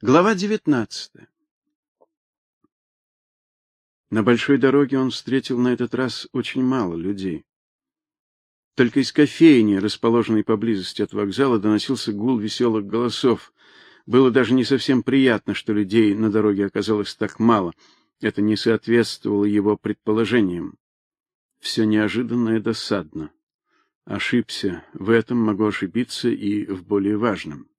Глава 19. На большой дороге он встретил на этот раз очень мало людей. Только из кофейни, расположенной поблизости от вокзала, доносился гул веселых голосов. Было даже не совсем приятно, что людей на дороге оказалось так мало. Это не соответствовало его предположениям. Все неожиданно и досадно. Ошибся в этом, могу ошибиться и в более важном.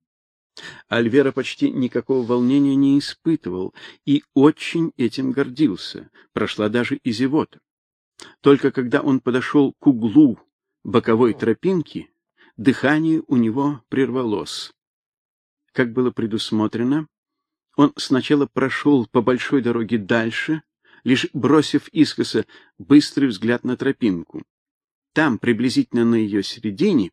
Альвера почти никакого волнения не испытывал и очень этим гордился. Прошла даже и зевота. Только когда он подошел к углу боковой тропинки, дыхание у него прервалось. Как было предусмотрено, он сначала прошел по большой дороге дальше, лишь бросив искоса быстрый взгляд на тропинку. Там, приблизительно на ее середине,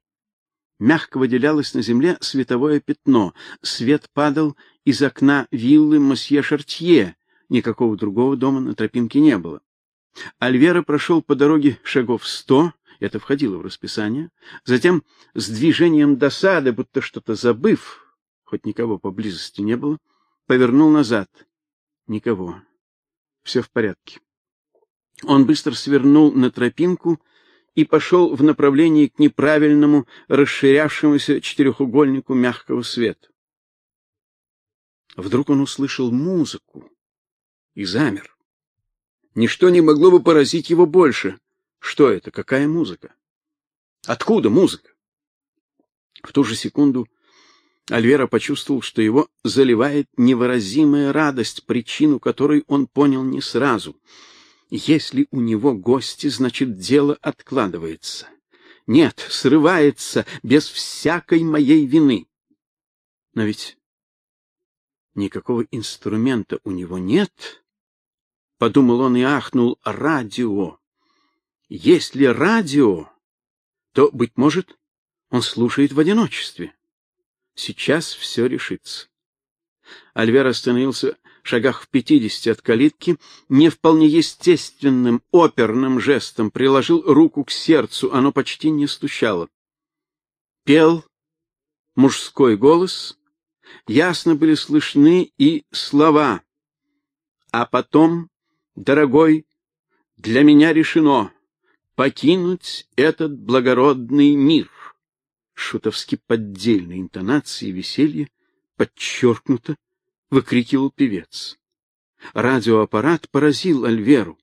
мягко выделялось на земле световое пятно. Свет падал из окна виллы мосье Шартье. Никакого другого дома на тропинке не было. Альвера прошел по дороге шагов сто, это входило в расписание. Затем, с движением досады, будто что-то забыв, хоть никого поблизости не было, повернул назад. Никого. Все в порядке. Он быстро свернул на тропинку и пошел в направлении к неправильному расширявшемуся четырехугольнику мягкого света. Вдруг он услышал музыку и замер. Ничто не могло бы поразить его больше. Что это? Какая музыка? Откуда музыка? В ту же секунду Альвера почувствовал, что его заливает невыразимая радость, причину которой он понял не сразу — если у него гости, значит, дело откладывается. Нет, срывается без всякой моей вины. Но ведь никакого инструмента у него нет, подумал он и ахнул, радио. Если радио, то быть может, он слушает в одиночестве. Сейчас все решится. Альвер остановился шагах в пятидесяти от калитки, не вполне естественным оперным жестом приложил руку к сердцу, оно почти не стучало. Пел мужской голос, ясно были слышны и слова. А потом, дорогой, для меня решено покинуть этот благородный мир. Шутовски поддельной интонации веселья подчеркнуто выкрикивал певец. Радиоаппарат поразил Альверу.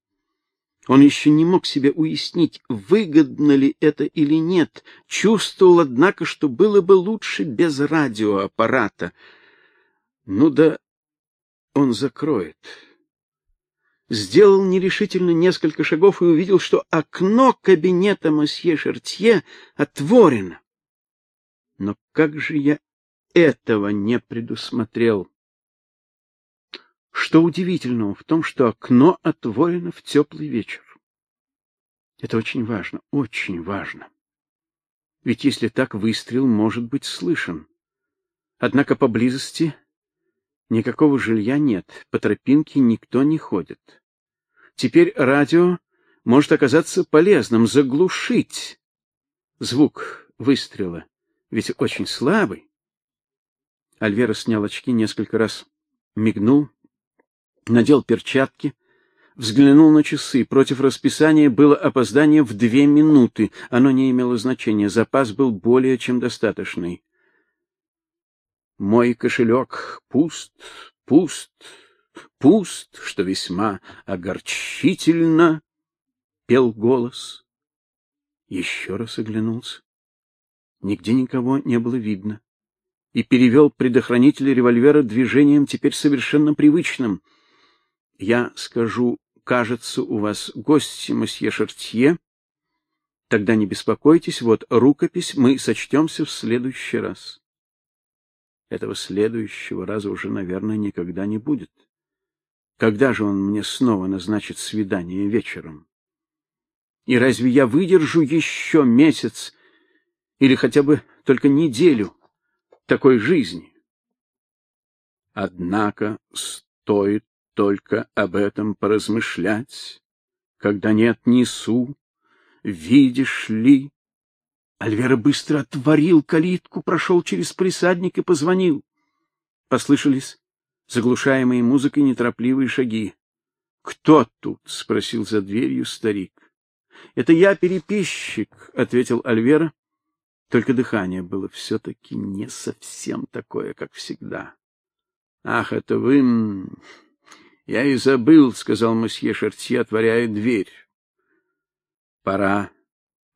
Он еще не мог себе уяснить, выгодно ли это или нет, чувствовал, однако, что было бы лучше без радиоаппарата. Ну да он закроет. Сделал нерешительно несколько шагов и увидел, что окно кабинета мосье Шертье отворено. Но как же я этого не предусмотрел? Что удивительного в том, что окно отворено в теплый вечер? Это очень важно, очень важно. Ведь если так, выстрел может быть слышен. Однако поблизости никакого жилья нет, по тропинке никто не ходит. Теперь радио может оказаться полезным, заглушить звук выстрела, ведь очень слабый. Альвера снял очки несколько раз, мигнул надел перчатки, взглянул на часы. Против расписания было опоздание в две минуты. Оно не имело значения, запас был более чем достаточный. Мой кошелек пуст, пуст, пуст, что весьма огорчительно, пел голос. Еще раз оглянулся. Нигде никого не было видно. И перевел предохранитель револьвера движением теперь совершенно привычным — я скажу, кажется, у вас гости, месье Шартье. Тогда не беспокойтесь, вот рукопись, мы сочтемся в следующий раз. Этого следующего раза уже, наверное, никогда не будет. Когда же он мне снова назначит свидание вечером? И разве я выдержу еще месяц или хотя бы только неделю такой жизни? Однако стоит только об этом поразмышлять, когда нет ни су, видишь ли. Альвера быстро отворил калитку, прошел через присадник и позвонил. Послышались заглушаемые музыкой неторопливые шаги. Кто тут? спросил за дверью старик. Это я, переписчик, ответил Альвера. Только дыхание было все таки не совсем такое, как всегда. Ах, это вы Я и забыл, сказал месье Шартье, отворяя дверь. Пора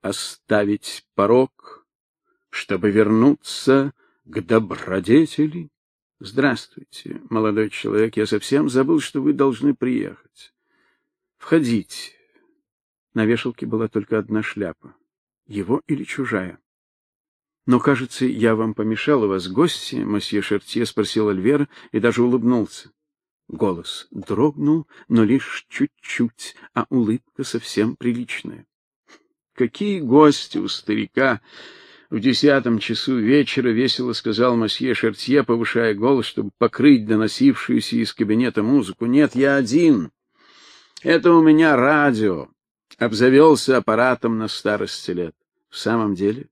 оставить порог, чтобы вернуться к добродетели. Здравствуйте, молодой человек. Я совсем забыл, что вы должны приехать. Входите. На вешалке была только одна шляпа. Его или чужая? Но, кажется, я вам помешал, у вас гости, месье Шертье спросил Альвера и даже улыбнулся. Голос дрогнул, но лишь чуть-чуть, а улыбка совсем приличная. Какие гости у старика! В десятом часу вечера весело сказал месье Шертье, повышая голос, чтобы покрыть доносившуюся из кабинета музыку. Нет, я один. Это у меня радио. Обзавелся аппаратом на старости лет. В самом деле,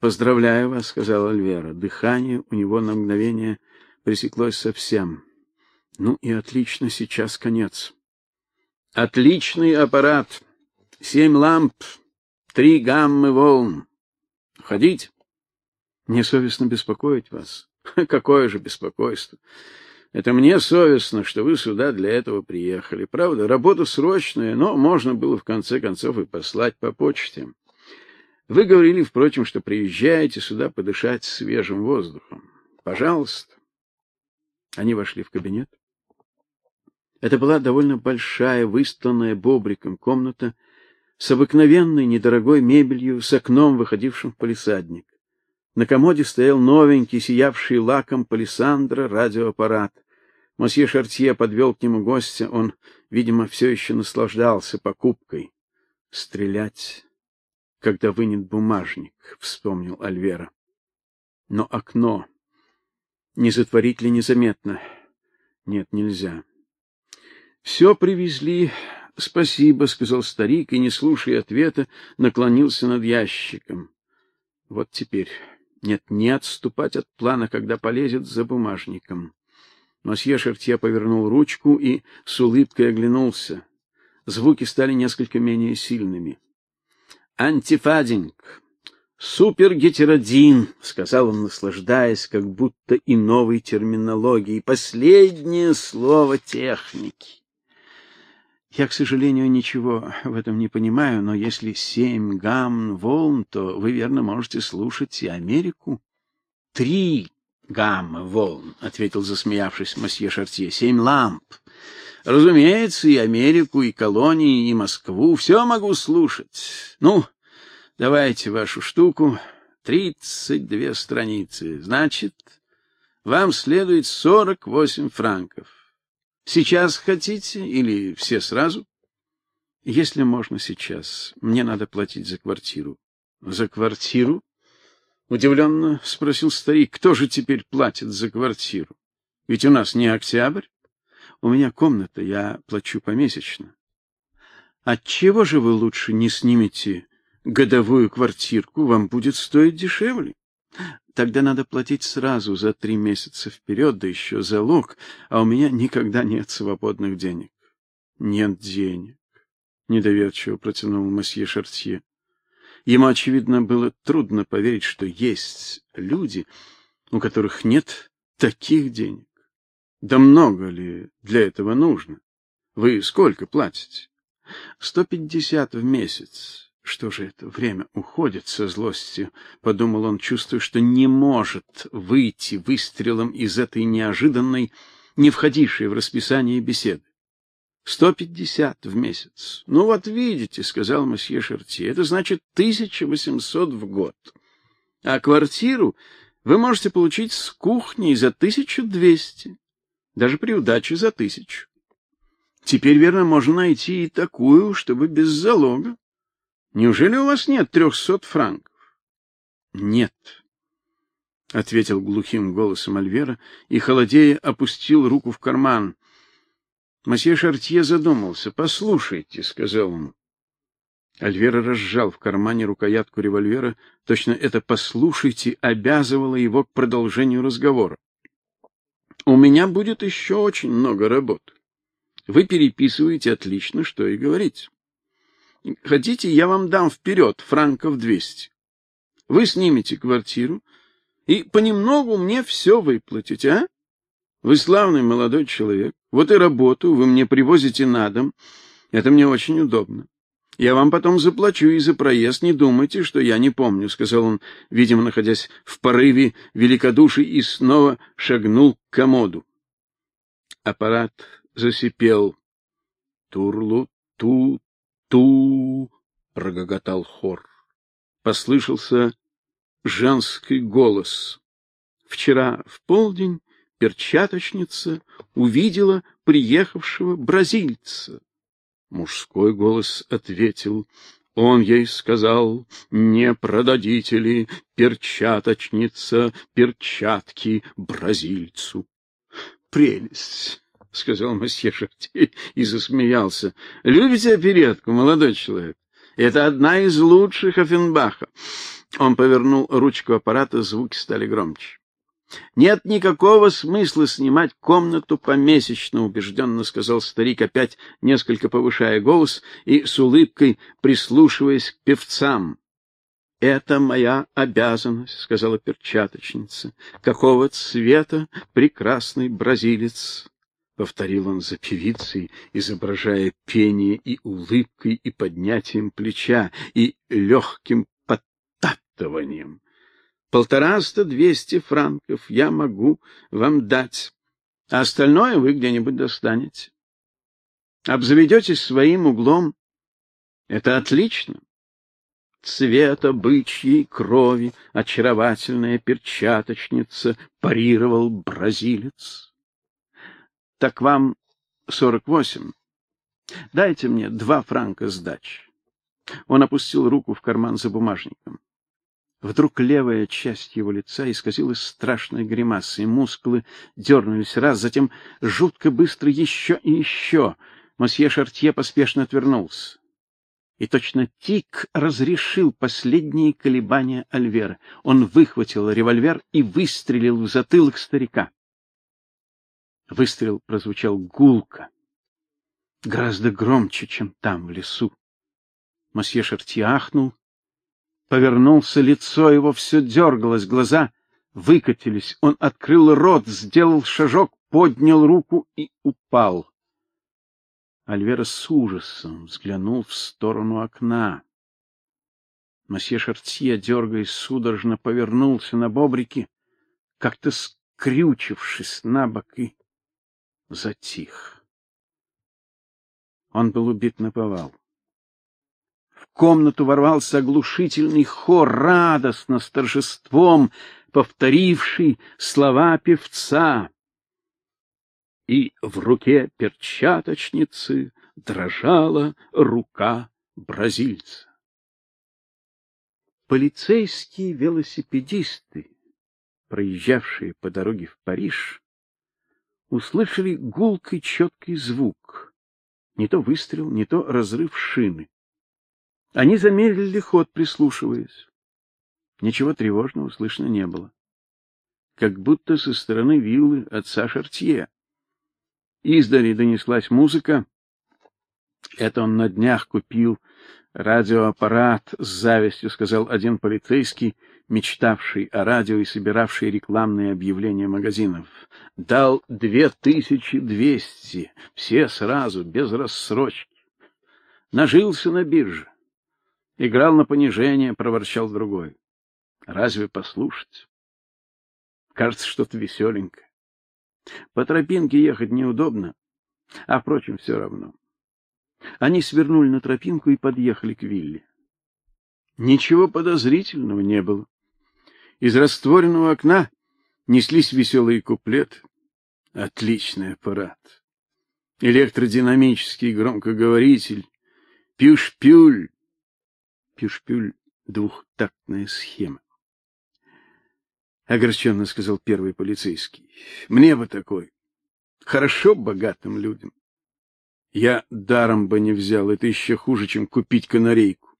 поздравляю вас, сказал Альвера. Дыхание у него на мгновение пресеклось совсем. Ну и отлично, сейчас конец. Отличный аппарат. Семь ламп, три гаммы волн. Ходить? Мне совестно беспокоить вас. Какое же беспокойство? Это мне совестно, что вы сюда для этого приехали. Правда, работа срочная, но можно было в конце концов и послать по почте. Вы говорили, впрочем, что приезжаете сюда подышать свежим воздухом. Пожалуйста. Они вошли в кабинет. Это была довольно большая, выстланная бобриком комната с обыкновенной недорогой мебелью, с окном, выходившим в палисадник. На комоде стоял новенький, сиявший лаком палисандра радиоаппарат. Мосье Шартье подвел к нему гостя, он, видимо, все еще наслаждался покупкой. Стрелять, когда вынет бумажник, вспомнил Альвера. Но окно не затворить ли незаметно? Нет, нельзя. Все привезли Спасибо, сказал старик и, не слушая ответа, наклонился над ящиком. Вот теперь нет, не отступать от плана, когда полезет за бумажником. Мосье Шертье повернул ручку и с улыбкой оглянулся. Звуки стали несколько менее сильными. Антифадинг. Супергетеродин, сказал он, наслаждаясь как будто и новой терминологией, последнее слово техники. Я, к сожалению, ничего в этом не понимаю, но если семь гамм волн, то вы верно можете слушать и Америку. Три гамма волн, ответил засмеявшись месье Шартье. Семь ламп. Разумеется, и Америку, и колонии, и Москву все могу слушать. Ну, давайте вашу штуку. Тридцать две страницы. Значит, вам следует сорок восемь франков. Сейчас хотите или все сразу? Если можно сейчас. Мне надо платить за квартиру. За квартиру? удивленно спросил старик. Кто же теперь платит за квартиру? Ведь у нас не октябрь. У меня комната, я плачу помесячно. Отчего же вы лучше не снимете годовую квартирку, вам будет стоить дешевле? Тогда надо платить сразу за три месяца вперед, да еще залог, а у меня никогда нет свободных денег. Нет денег, недоверчиво протянул месье Шартье. Ему очевидно было трудно поверить, что есть люди, у которых нет таких денег. Да много ли для этого нужно? Вы сколько платите? Сто пятьдесят в месяц. Что же это время уходит со злостью, подумал он, чувствуя, что не может выйти выстрелом из этой неожиданной, не входившей в расписание беседы. Сто пятьдесят в месяц. Ну вот видите, сказал месье Шерти. Это значит тысяча восемьсот в год. А квартиру вы можете получить с кухней за тысячу двести, даже при удаче за тысячу. Теперь верно можно найти и такую, чтобы без залога. Неужели у вас нет трехсот франков? Нет, ответил глухим голосом Альвера и холодея опустил руку в карман. Месье Шартье задумался. "Послушайте", сказал он. Альвера разжал в кармане рукоятку револьвера, точно это послушайте обязывало его к продолжению разговора. У меня будет еще очень много работы. Вы переписываете отлично, что и говорить. Хотите, я вам дам вперед франков двести. Вы снимете квартиру и понемногу мне все выплатите, а? Вы славный молодой человек. Вот и работу вы мне привозите на дом. Это мне очень удобно. Я вам потом заплачу и за проезд, не думайте, что я не помню, сказал он, видимо, находясь в порыве великодушия и снова шагнул к комоду. Аппарат засипел. Турлу ту ту рогоготал хор. Послышался женский голос. Вчера в полдень перчаточница увидела приехавшего бразильца. Мужской голос ответил: он ей сказал: "Не продадите ли перчаточница перчатки бразильцу?" Прелесть, сказал месье Шарти и засмеялся. Любите оперетку, молодой человек? Это одна из лучших Оффенбаха. Он повернул ручку аппарата, звуки стали громче. Нет никакого смысла снимать комнату помесячно, убежденно сказал старик, опять несколько повышая голос и с улыбкой прислушиваясь к певцам. Это моя обязанность, сказала перчаточница. Какого цвета прекрасный бразилец? Повторил он за певицей, изображая пение и улыбкой, и поднятием плеча, и легким подтаптыванием. Полтораста двести франков я могу вам дать, а остальное вы где-нибудь достанете. Обзаведетесь своим углом. Это отлично. Цвета бычьей крови очаровательная перчаточница парировал бразилец. Так вам сорок восемь. Дайте мне два франка сдачи. Он опустил руку в карман за бумажником. Вдруг левая часть его лица исказилась страшной гримасой, мускулы дернулись раз, затем жутко быстро еще и еще. Мосье Шартье поспешно отвернулся. И точно тик разрешил последние колебания Альвера. Он выхватил револьвер и выстрелил в затылок старика. Выстрел прозвучал гулко, гораздо громче, чем там в лесу. Мосье Шартье ахнул повернулся, лицо его все дергалось, глаза выкатились. Он открыл рот, сделал шажок, поднял руку и упал. Альвера с ужасом взглянул в сторону окна. Месье Шартье, дергаясь судорожно, повернулся на бобрике, как-то скрючившись на бок и затих. Он был убит на повал комнату ворвался оглушительный хор, радостно с торжеством повторивший слова певца. И в руке перчаточницы дрожала рука бразильца. Полицейские велосипедисты, проезжавшие по дороге в Париж, услышали гулкий четкий звук, не то выстрел, не то разрыв шины. Они замедлили ход, прислушиваясь. Ничего тревожного слышно не было. Как будто со стороны виллы отца Шартье. Издали донеслась музыка. Это он на днях купил радиоаппарат, с завистью сказал один полицейский, мечтавший о радио и собиравший рекламные объявления магазинов. Дал две тысячи двести, все сразу, без рассрочки. Нажился на бирже. Играл на понижение, проворчал другой. Разве послушать? Кажется, что-то веселенькое. По тропинке ехать неудобно, а впрочем, все равно. Они свернули на тропинку и подъехали к вилле. Ничего подозрительного не было. Из растворенного окна неслись веселые куплеты. Отличный аппарат. Электродинамический громкоговоритель, пюш-пюль, пюшпюль двухтактная схема. Огорченно сказал первый полицейский. Мне бы такой. Хорошо богатым людям. Я даром бы не взял, это еще хуже, чем купить канарейку.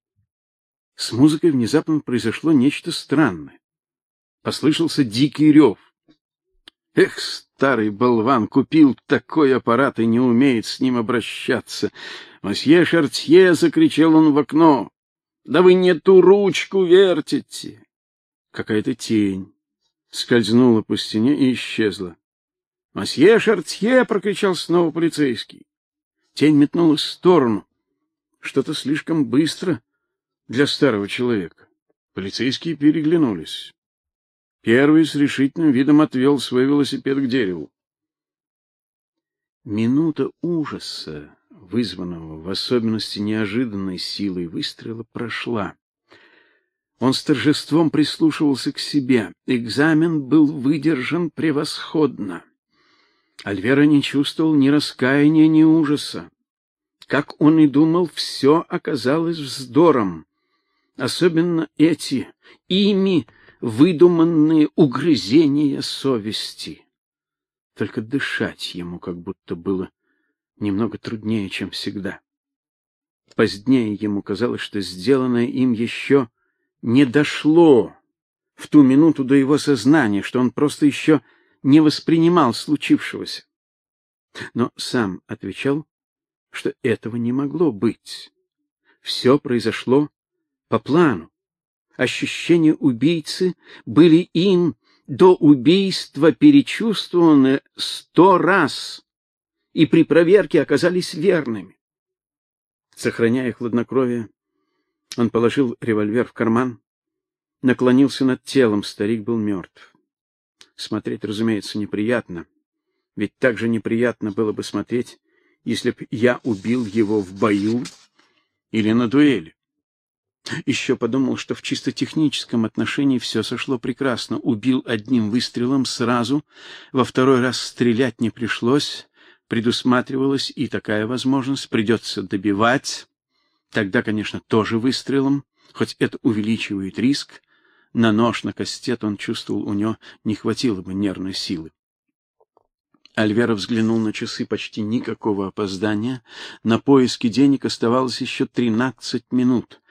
С музыкой внезапно произошло нечто странное. Послышался дикий рев. Эх, старый болван купил такой аппарат и не умеет с ним обращаться. Мосье Шартье закричал он в окно. Да вы не ту ручку вертите. Какая-то тень скользнула по стене и исчезла. Мосье Шартье прокричал снова полицейский. Тень метнулась в сторону. Что-то слишком быстро для старого человека. Полицейские переглянулись. Первый с решительным видом отвел свой велосипед к дереву. Минута ужаса, вызванного в особенности неожиданной силой выстрела, прошла. Он с торжеством прислушивался к себе. Экзамен был выдержан превосходно. Альвера не чувствовал ни раскаяния, ни ужаса. Как он и думал, все оказалось вздором. Особенно эти ими выдуманные угрызения совести. Только дышать ему как будто было немного труднее, чем всегда. Позднее ему казалось, что сделанное им еще не дошло в ту минуту до его сознания, что он просто еще не воспринимал случившегося. Но сам отвечал, что этого не могло быть. Все произошло по плану ощущения убийцы были им до убийства перечувствованы сто раз и при проверке оказались верными. Сохраняя хладнокровие, он положил револьвер в карман, наклонился над телом, старик был мертв. Смотреть, разумеется, неприятно, ведь так же неприятно было бы смотреть, если б я убил его в бою или на дуэли. Еще подумал, что в чисто техническом отношении все сошло прекрасно. Убил одним выстрелом сразу, во второй раз стрелять не пришлось, предусматривалась и такая возможность, придется добивать. Тогда, конечно, тоже выстрелом, хоть это увеличивает риск. На нож на кастет он чувствовал, у него не хватило бы нервной силы. Альвера взглянул на часы, почти никакого опоздания. На поиски денег оставалось еще тринадцать минут.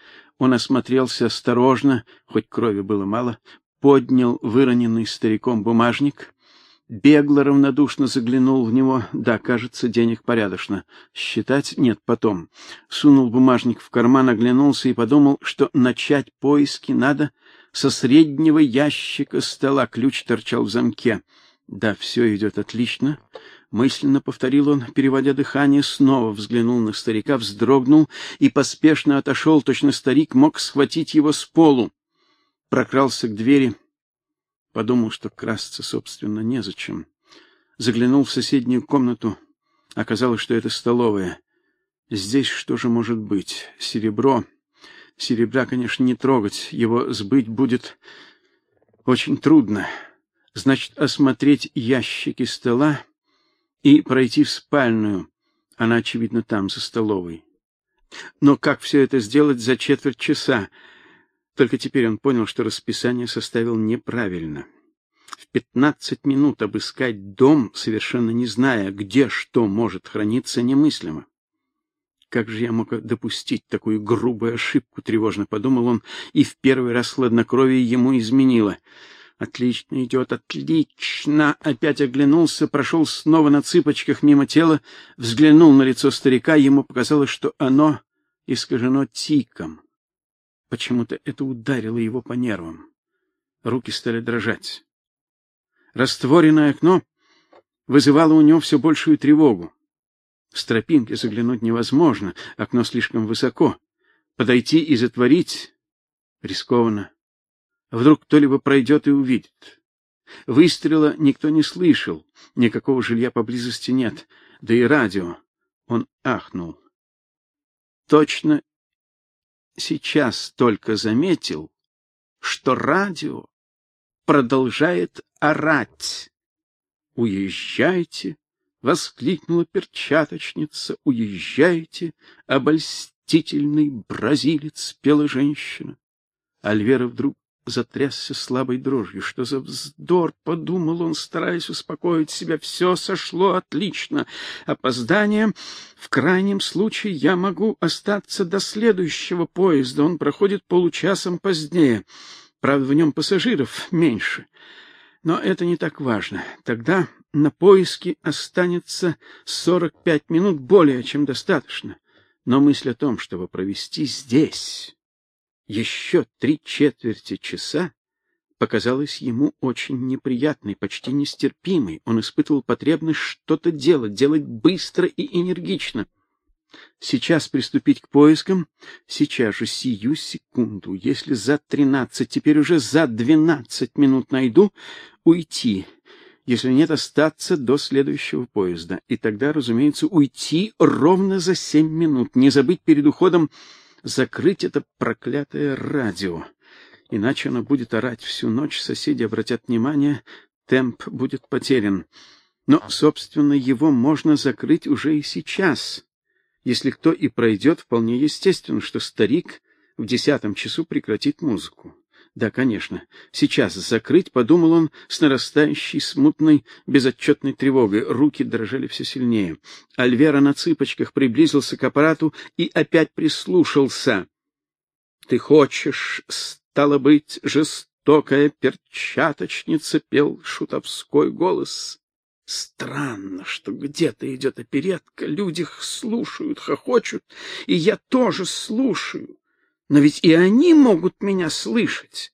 Он осмотрелся осторожно, хоть крови было мало, поднял выроненный стариком бумажник, бегло равнодушно заглянул в него. Да, кажется, денег порядочно. Считать нет, потом. Сунул бумажник в карман, оглянулся и подумал, что начать поиски надо со среднего ящика стола. Ключ торчал в замке. Да, все идет отлично. Мысленно повторил он, переводя дыхание, снова взглянул на старика, вздрогнул и поспешно отошел, точно старик мог схватить его с полу. Прокрался к двери, подумал, что красться, собственно, незачем. Заглянул в соседнюю комнату. Оказалось, что это столовая. Здесь что же может быть? Серебро. Серебра, конечно, не трогать, его сбыть будет очень трудно. Значит, осмотреть ящики стола и пройти в спальную. Она очевидно там за столовой. Но как все это сделать за четверть часа? Только теперь он понял, что расписание составил неправильно. В пятнадцать минут обыскать дом, совершенно не зная, где что может храниться, немыслимо. Как же я мог допустить такую грубую ошибку, тревожно подумал он, и в первый раз хладнокровие ему изменило. Отлично идет, отлично. Опять оглянулся, прошел снова на цыпочках мимо тела, взглянул на лицо старика, ему показалось, что оно искажено тиком. Почему-то это ударило его по нервам. Руки стали дрожать. Растворенное окно вызывало у него все большую тревогу. С тропинки заглянуть невозможно, окно слишком высоко. Подойти и затворить рискованно. Вдруг кто-либо пройдет и увидит. Выстрела никто не слышал, никакого жилья поблизости нет, да и радио. Он ахнул. Точно сейчас только заметил, что радио продолжает орать. Уезжайте, воскликнула перчаточница. Уезжайте, обольстительный бразилец, пела женщина. Альвера вдруг затрясся слабой дрожью. Что за вздор, подумал он, стараясь успокоить себя. Все сошло отлично. Опоздание в крайнем случае я могу остаться до следующего поезда. Он проходит получасом позднее. Правда, в нем пассажиров меньше. Но это не так важно. Тогда на поиски останется 45 минут более чем достаточно. Но мысль о том, чтобы провести здесь еще три четверти часа, показалась ему очень неприятной, почти нестерпимой. Он испытывал потребность что-то делать, делать быстро и энергично. Сейчас приступить к поискам, сейчас же сию секунду, если за тринадцать, теперь уже за двенадцать минут найду, уйти. Если нет, остаться до следующего поезда. И тогда, разумеется, уйти ровно за семь минут. Не забыть перед уходом закрыть это проклятое радио. Иначе оно будет орать всю ночь, соседи обратят внимание, темп будет потерян. Но, собственно, его можно закрыть уже и сейчас. Если кто и пройдет, вполне естественно, что старик в десятом часу прекратит музыку. Да, конечно. Сейчас закрыть, подумал он с нарастающей смутной, безотчетной тревогой. Руки дрожали все сильнее. Альвера на цыпочках приблизился к аппарату и опять прислушался. Ты хочешь, стало быть, жестокая перчаточница, пел шутовской голос. Странно, что где-то идет оперетка, люди слушают, хохочут, и я тоже слушаю. Но ведь и они могут меня слышать.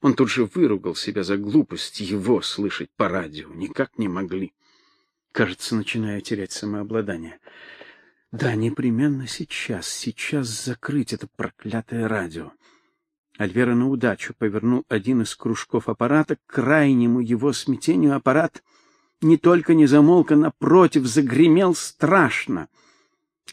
Он тут же выругал себя за глупость его слышать по радио. Никак не могли. Кажется, начинаю терять самообладание. Да, непременно сейчас, сейчас закрыть это проклятое радио. Альвера на удачу повернул один из кружков аппарата, к крайнему его смятению аппарат — не только не замолк, а напротив загремел страшно.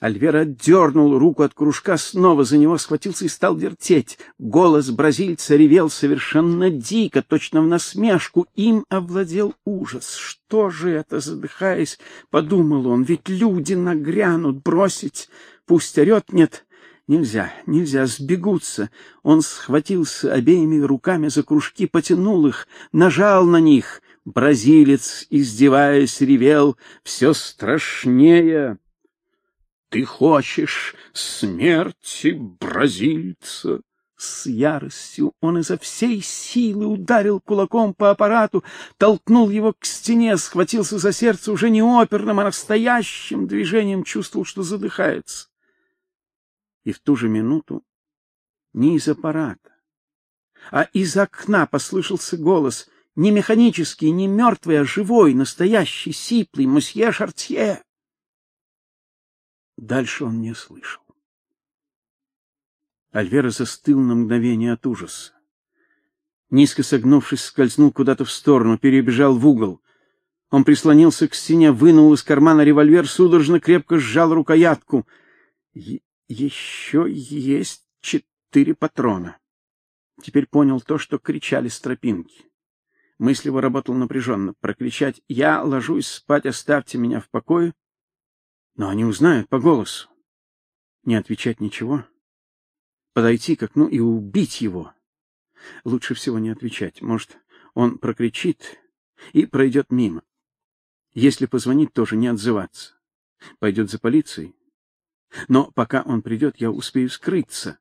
Альвера отдернул руку от кружка, снова за него схватился и стал вертеть. Голос бразильца ревел совершенно дико, точно в насмешку. Им овладел ужас. Что же это, задыхаясь, подумал он, ведь люди нагрянут, бросить, пусть орет, нет, нельзя, нельзя, сбегутся. Он схватился обеими руками за кружки, потянул их, нажал на них. Бразилец, издеваясь, ревел все страшнее. Ты хочешь смерти бразильца? С яростью он изо всей силы ударил кулаком по аппарату, толкнул его к стене, схватился за сердце уже не оперным, а настоящим движением, чувствовал, что задыхается. И в ту же минуту не из аппарата, а из окна послышался голос: не механический, не мертвый, а живой, настоящий, сиплый, мосье Шартье. Дальше он не слышал. Альвера застыл на мгновение от ужаса. Низко согнувшись, скользнул куда-то в сторону, перебежал в угол. Он прислонился к стене, вынул из кармана револьвер, судорожно крепко сжал рукоятку. Еще есть четыре патрона. Теперь понял то, что кричали с тропинки. Мысль его напряженно. Прокричать «Я ложусь спать, оставьте меня в покое». Но они узнают по голосу. Не отвечать ничего. Подойти к окну и убить его. Лучше всего не отвечать. Может, он прокричит и пройдет мимо. Если позвонить, тоже не отзываться. Пойдет за полицией. Но пока он придет, я успею скрыться.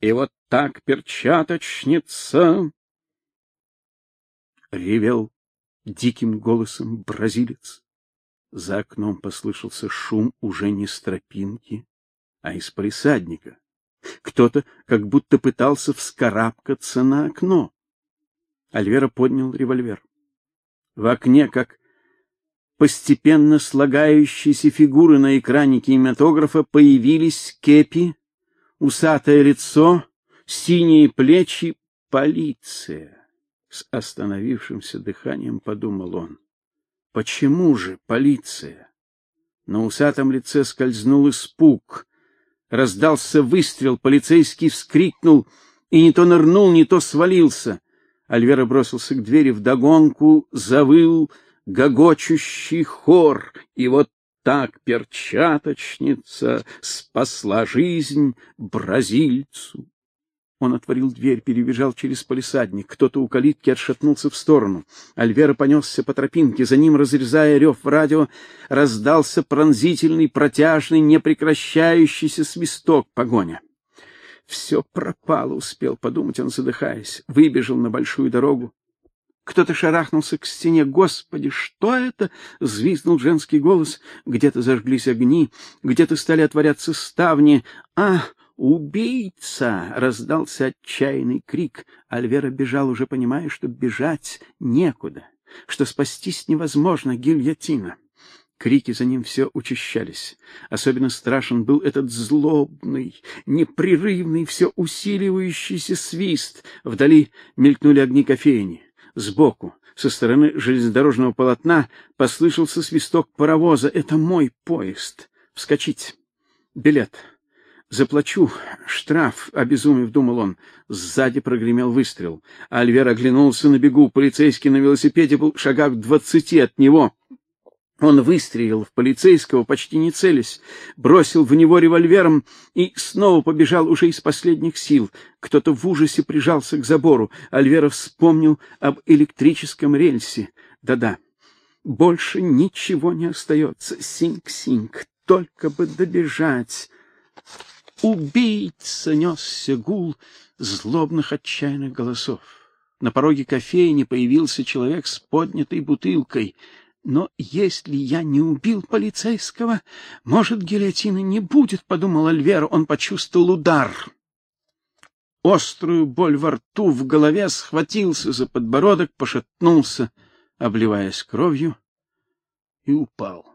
И вот так перчаточница ревел диким голосом бразилец. За окном послышался шум уже не с тропинки, а из присадника. Кто-то как будто пытался вскарабкаться на окно. Альвера поднял револьвер. В окне, как постепенно слагающиеся фигуры на экране кинематографа, появились кепи, усатое лицо, синие плечи, полиция. С остановившимся дыханием подумал он. Почему же полиция? На усатом лице скользнул испуг. Раздался выстрел, полицейский вскрикнул и не то нырнул, не то свалился. Альвера бросился к двери вдогонку, завыл гогочущий хор, и вот так перчаточница спасла жизнь бразильцу. Он отворил дверь, перебежал через полисадник. Кто-то у калитки отшатнулся в сторону. Альвера понесся по тропинке, за ним, разрезая рев в радио, раздался пронзительный, протяжный, непрекращающийся свисток погоня. Все пропало, успел подумать он, задыхаясь. Выбежал на большую дорогу. Кто-то шарахнулся к стене. Господи, что это? взвизгнул женский голос. Где-то зажглись огни, где-то стали отворяться ставни. А, убийца! раздался отчаянный крик. Альвера бежал, уже понимая, что бежать некуда, что спастись невозможно, гильотина. Крики за ним все учащались. Особенно страшен был этот злобный, непрерывный, все усиливающийся свист. Вдали мелькнули огни кофейни. Сбоку, со стороны железнодорожного полотна, послышался свисток паровоза. Это мой поезд. Вскочить. Билет. Заплачу штраф, обезумев думал он. Сзади прогремел выстрел. Альвер оглянулся на бегу. Полицейский на велосипеде был в шагах двадцати от него. Он выстрелил в полицейского, почти не целясь, бросил в него револьвером и снова побежал уже из последних сил. Кто-то в ужасе прижался к забору. Альвера вспомнил об электрическом рельсе. Да-да. Больше ничего не остается. Синг-синг, только бы добежать. Убийца несся гул злобных отчаянных голосов. На пороге кофейни появился человек с поднятой бутылкой — но если я не убил полицейского, может, гильотины не будет, подумал Альвер, он почувствовал удар. Острую боль во рту, в голове схватился за подбородок, пошатнулся, обливаясь кровью, и упал.